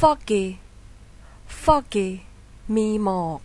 foggy foggy มีหมอก